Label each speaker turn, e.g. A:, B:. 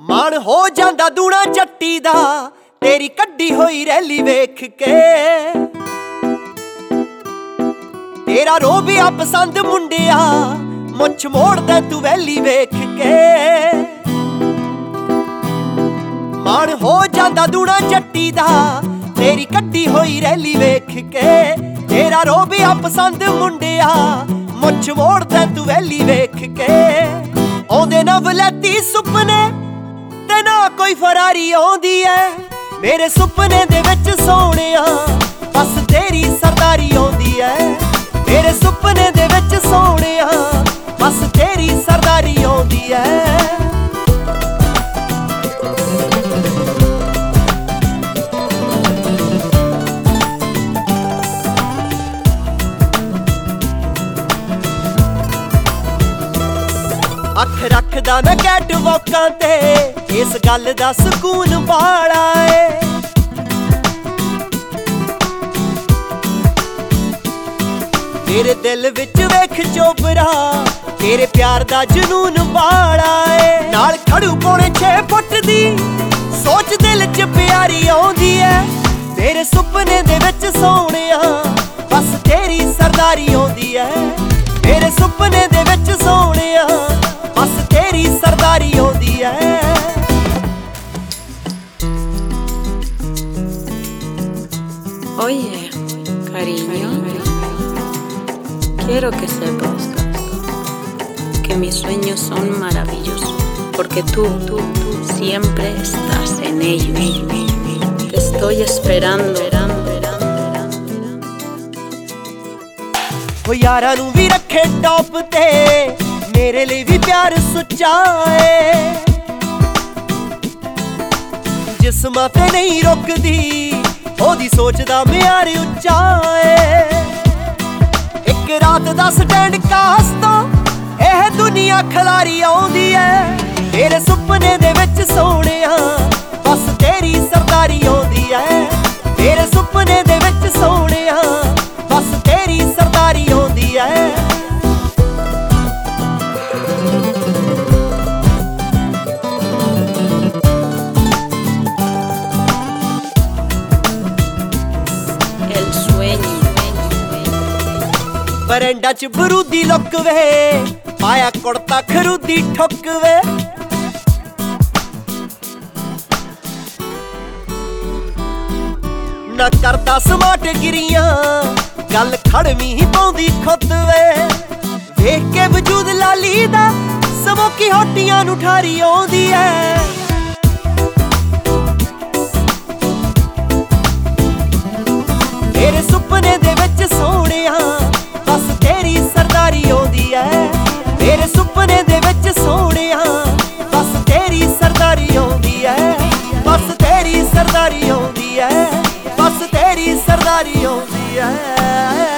A: ਮਾਣ ਹੋ ਜਾਂਦਾ ਦੂਣਾ ਜੱਟੀ ਦਾ ਤੇਰੀ ਕੱਢੀ ਹੋਈ ਰੈਲੀ ਵੇਖ ਕੇ। ਤੇਰਾ ਰੋਬਿਆ ਪਸੰਦ ਮੁੰਡਿਆ, ਮੁੱਛ ਮੋੜਦਾ ਤੂੰ ਵੈਲੀ ਵੇਖ ਕੇ। ਮਾਣ ਹੋ ਜਾਂਦਾ ਦੂਣਾ ਜੱਟੀ ਦਾ, ਤੇਰੀ ਕੱਢੀ ਹੋਈ ਰੈਲੀ ਵੇਖ ਕੇ। ਤੇਰਾ ਰੋਬਿਆ ਪਸੰਦ ਮੁੰਡਿਆ, ਮੁੱਛ ਮੋੜਦਾ ਤੂੰ ਵੈਲੀ ਵੇਖ ਕੇ। ਆਉਂਦੇ ਨਾ ਵਲੈਤੀ ਸੁਪਨੇ ਤੇ ਨਾ ਕੋਈ ਫਰਾਰੀ ਆਉਂਦੀ ਐ। ਮੇਰੇ ਸੁਪਨੇ ਦੇ ਵਿੱਚ ਸੋਹਣਿਆ, ਬਸ ਤੇਰੀ ਸਰਦਾਰੀ ਆਉਂਦੀ ਸੁਪਨੇ ਦੇ ਵਿੱਚ ਸੋਹਣਿਆ, ਬਸ ਤੇਰੀ ਸਰਦਾਰੀ ਆਉਂਦੀ ਐ। ਅੱਖ ਰੱਖਦਾ ਮੈਂ ਕੈਟ ਵਾਕਾਂ ਤੇ, ਇਸ ਗੱਲ ਦਾ ਸਕੂਨ ਬਾੜਾ ਏ। ਤੇਰੇ ਦਿਲ ਵਿੱਚ ਵੇਖ ਚੋਪਰਾ ਤੇਰੇ ਪਿਆਰ ਦਾ ਜਨੂਨ ਬਾੜਾ ਏ। ਨਾਲ ਖੜੂ ਪੌਣੇ 6 ਫੁੱਟ ਦੀ ਸੋਚ ਦਿਲ 'ਚ ਪਿਆਰੀ ਆਉਂਦੀ ਐ ਤੇਰੇ ਸੁਪਨੇ ਦੇ ਵਿੱਚ ਸੋਹਣਿਆ ਬਸ ਤੇਰੀ ਸਰਦਾਰੀ ਆਉਂਦੀ ਐ ਮੇਰੇ ਸੁਪਨੇ ਦੇ ਵਿੱਚ ਸੋਹਣਿਆ ਬਸ ਤੇਰੀ ਸਰਦਾਰੀ ਆਉਂਦੀ ਐ
B: Oye, cariño, quiero que sepas que mis sueños son maravillosos, porque tú, tú, tú siempre estás en ellos. Te estoy esperando.
A: ਓ ਯਾਰਾਂ ਨੂੰ ਵੀ ਰੱਖੇ ਟੌਪ ਤੇ ਮੇਰੇ ਲਈ ਵੀ ਪਿਆਰ ਸੁੱਚਾ ਏ ਜਿਸਮਾਂ ਤੇ ਨਹੀਂ ਰੁਕਦੀ ਉਹਦੀ ਸੋਚਦਾ ਮਿਆਰ ਉੱਚਾ ਏ ਇੱਕ ਰਾਤ ਦਾ ਸਟੈਂਡ ਕਾਸ ਇਹ ਦੁਨੀਆ ਖਲਾਰੀ ਆਉਂਦੀ ਐ। ਤੇਰੇ ਸੁਪਨੇ ਦੇ ਵਿੱਚ ਸੋਹਣਿਆ, ਬਸ ਤੇਰੀ ਸਰਦਾਰੀ ਆਉਂਦੀ ਬਰੰਡਾ ਚ ਬਰੂਦੀ ਲੁੱਕ ਵੇ। ਪਾਇਆ ਕੁੜਤਾ, ਖਰੂਦੀ ਠੁੱਕ ਵੇ। ਨਾ ਕਰਦਾ ਸਮਾਟ ਗਿਰੀਆਂ, ਗੱਲ ਖੜਵੀਂ ਹੀ ਪਾਉਂਦੀ ਖੁੱਤ ਵੇ। ਵੇਖ ਕੇ ਵਜੂਦ ਲਾਲੀ ਦਾ ਸਮੋਕੀ ਹੋਟੀਆਂ ਨੂੰ ਠਾਰੀ ਆਉਂਦੀ ਐ। ਤੇਰੇ ਸੁਪਨੇ ਤੇਰੇ ਸੁਪਨੇ ਦੇ ਵਿੱਚ ਸੋਹਣਿਆ। ਬਸ ਤੇਰੀ ਸਰਦਾਰੀ ਆਉਂਦੀ ਐ। ਬਸ ਤੇਰੀ ਸਰਦਾਰੀ ਆਉਂਦੀ ਐ। ਬਸ ਤੇਰੀ ਸਰਦਾਰੀ ਆਉਂਦੀ ਐ।